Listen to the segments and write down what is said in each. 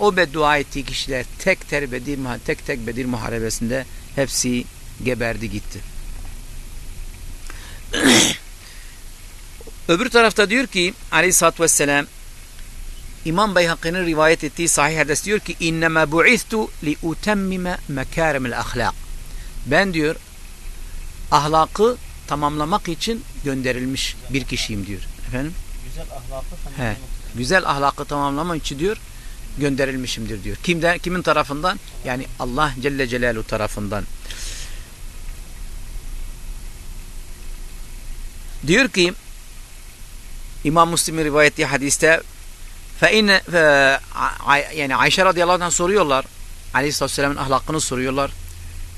o beddua ettiği kişiler tek ter Bedir, tek tek Bedir muharebesinde hepsi geberdi gitti. Öbür tarafta diyor ki aleyhissalatü vesselam İmam Beyhaki'nin rivayet ettiği sahih hadis diyor ki innema bu'istu li utemmime mekarimil ahlak. Ben diyor ahlakı tamamlamak için gönderilmiş bir kişiyim diyor. Efendim? Güzel ahlakı He. Güzel ahlakı tamamlamak için diyor gönderilmişimdir diyor. Kimden kimin tarafından? Yani Allah Celle Celaluhu tarafından. Diyor ki İmam Müslim'in rivayet ettiği hadiste fe yani Ayşe radıyallahu anh soruyorlar Aleyhisselatü Vesselam'ın ahlakını soruyorlar.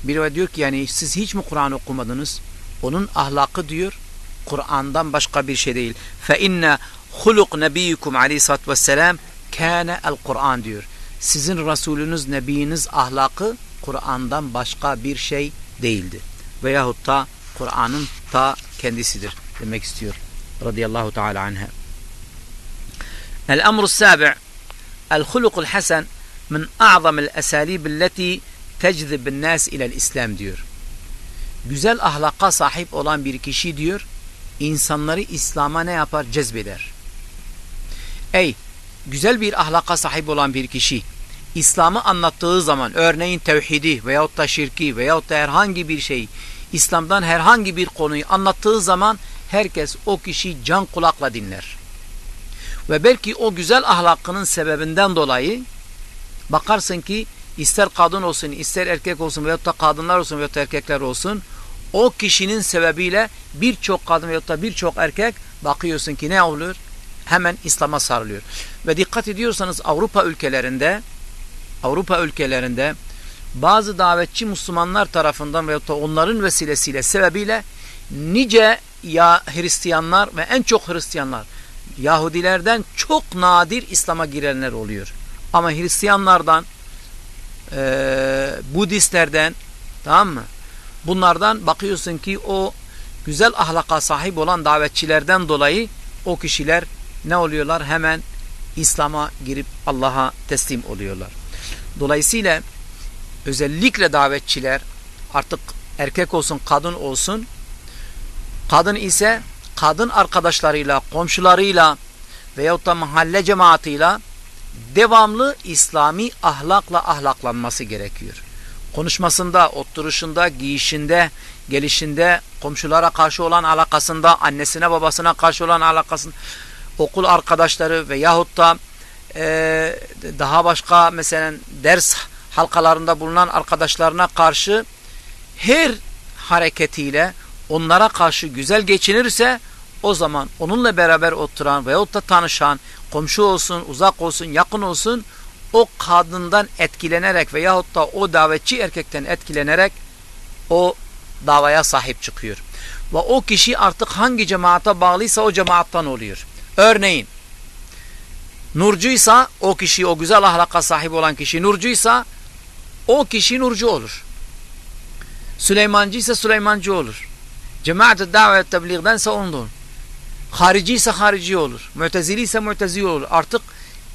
Biri diyor ki yani siz hiç mi Kur'an okumadınız? Onun ahlakı diyor Kur'an'dan başka bir şey değil. İnne huluk nebiyyukum aleyhissalatü vesselam kâne el Kur'an diyor. Sizin Resulünüz, Nebiyiniz ahlakı Kur'an'dan başka bir şey değildi. Veyahut da Kur'an'ın ta kendisidir demek istiyor. Radıyallahu teala anha. El-emru sabi' el-hulukul hasen min a'zamil esalib allati teczibin nas ilel İslam diyor. Güzel ahlaka sahip olan bir kişi diyor, insanları İslam'a ne yapar? Cezbeder. Ey, güzel bir ahlaka sahip olan bir kişi, İslam'ı anlattığı zaman, örneğin tevhidi veyahut da şirki veyahut da herhangi bir şey, İslam'dan herhangi bir konuyu anlattığı zaman, herkes o kişi can kulakla dinler. Ve belki o güzel ahlakının sebebinden dolayı, bakarsın ki, ister kadın olsun, ister erkek olsun veyahut da kadınlar olsun veyahut da erkekler olsun, o kişinin sebebiyle birçok kadın veyahut da birçok erkek bakıyorsun ki ne olur? Hemen İslam'a sarılıyor. Ve dikkat ediyorsanız Avrupa ülkelerinde Avrupa ülkelerinde bazı davetçi Müslümanlar tarafından veyahut da onların vesilesiyle sebebiyle nice ya Hristiyanlar ve en çok Hristiyanlar Yahudilerden çok nadir İslam'a girenler oluyor. Ama Hristiyanlardan e, Budistlerden tamam mı? Bunlardan bakıyorsun ki o güzel ahlaka sahip olan davetçilerden dolayı o kişiler ne oluyorlar? Hemen İslam'a girip Allah'a teslim oluyorlar. Dolayısıyla özellikle davetçiler artık erkek olsun kadın olsun kadın ise kadın arkadaşlarıyla, komşularıyla veyahut da mahalle cemaatıyla devamlı İslami ahlakla ahlaklanması gerekiyor. Konuşmasında, oturuşunda, giyişinde, gelişinde, komşulara karşı olan alakasında, annesine babasına karşı olan alakasında, okul arkadaşları veyahut da e, daha başka mesela ders halkalarında bulunan arkadaşlarına karşı her hareketiyle onlara karşı güzel geçinirse o zaman onunla beraber oturan veyahut da tanışan komşu olsun, uzak olsun, yakın olsun o kadından etkilenerek veyahut da o davetçi erkekten etkilenerek o davaya sahip çıkıyor. Ve o kişi artık hangi cemaate bağlıysa o cemaattan oluyor. Örneğin nurcuysa o kişi o güzel ahlaka sahip olan kişi nurcuysa o kişi nurcu olur. Süleymancı ise Süleymancı olur. Cemaat-ı davet tebliğdense ondan. Harici ise harici olur. Mütezili ise mütezili olur. Artık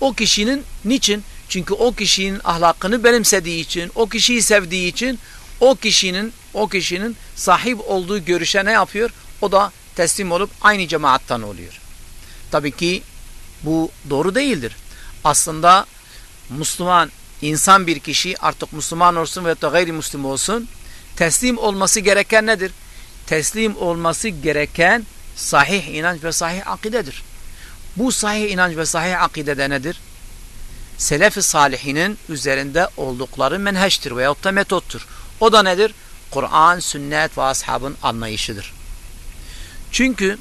o kişinin niçin? Çünkü o kişinin ahlakını benimsediği için, o kişiyi sevdiği için o kişinin o kişinin sahip olduğu görüşe ne yapıyor? O da teslim olup aynı cemaattan oluyor. Tabii ki bu doğru değildir. Aslında Müslüman insan bir kişi artık Müslüman olsun veya da gayrimüslim olsun teslim olması gereken nedir? Teslim olması gereken sahih inanç ve sahih akidedir. Bu sahih inanç ve sahih akidede nedir? Selef-i salihinin üzerinde oldukları menheştir veyahut da metottur. O da nedir? Kur'an, sünnet ve ashabın anlayışıdır. Çünkü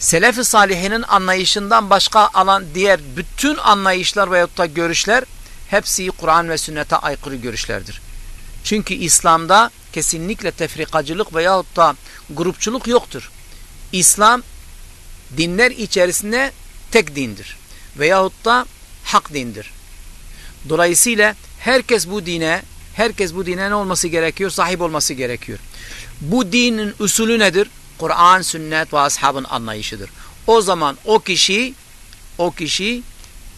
Selef-i salihinin anlayışından başka alan diğer bütün anlayışlar veyahut da görüşler hepsi Kur'an ve sünnete aykırı görüşlerdir. Çünkü İslam'da kesinlikle tefrikacılık veyahut da grupçuluk yoktur. İslam dinler içerisinde tek dindir. Veyahut da hak dindir. Dolayısıyla herkes bu dine herkes bu dine ne olması gerekiyor? Sahip olması gerekiyor. Bu dinin usulü nedir? Kur'an, sünnet ve ashabın anlayışıdır. O zaman o kişi o kişi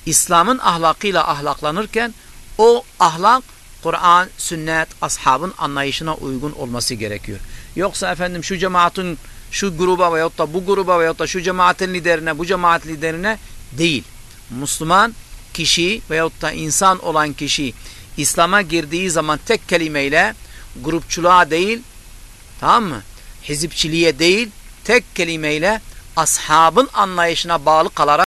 İslam'ın ahlakıyla ahlaklanırken o ahlak Kur'an, sünnet, ashabın anlayışına uygun olması gerekiyor. Yoksa efendim şu cemaatin şu gruba veyahut da bu gruba veyahut da şu cemaatin liderine, bu cemaat liderine değil. Müslüman kişi veyahut da insan olan kişi İslam'a girdiği zaman tek kelimeyle grupçuluğa değil, tamam mı? Hizipçiliğe değil, tek kelimeyle ashabın anlayışına bağlı kalarak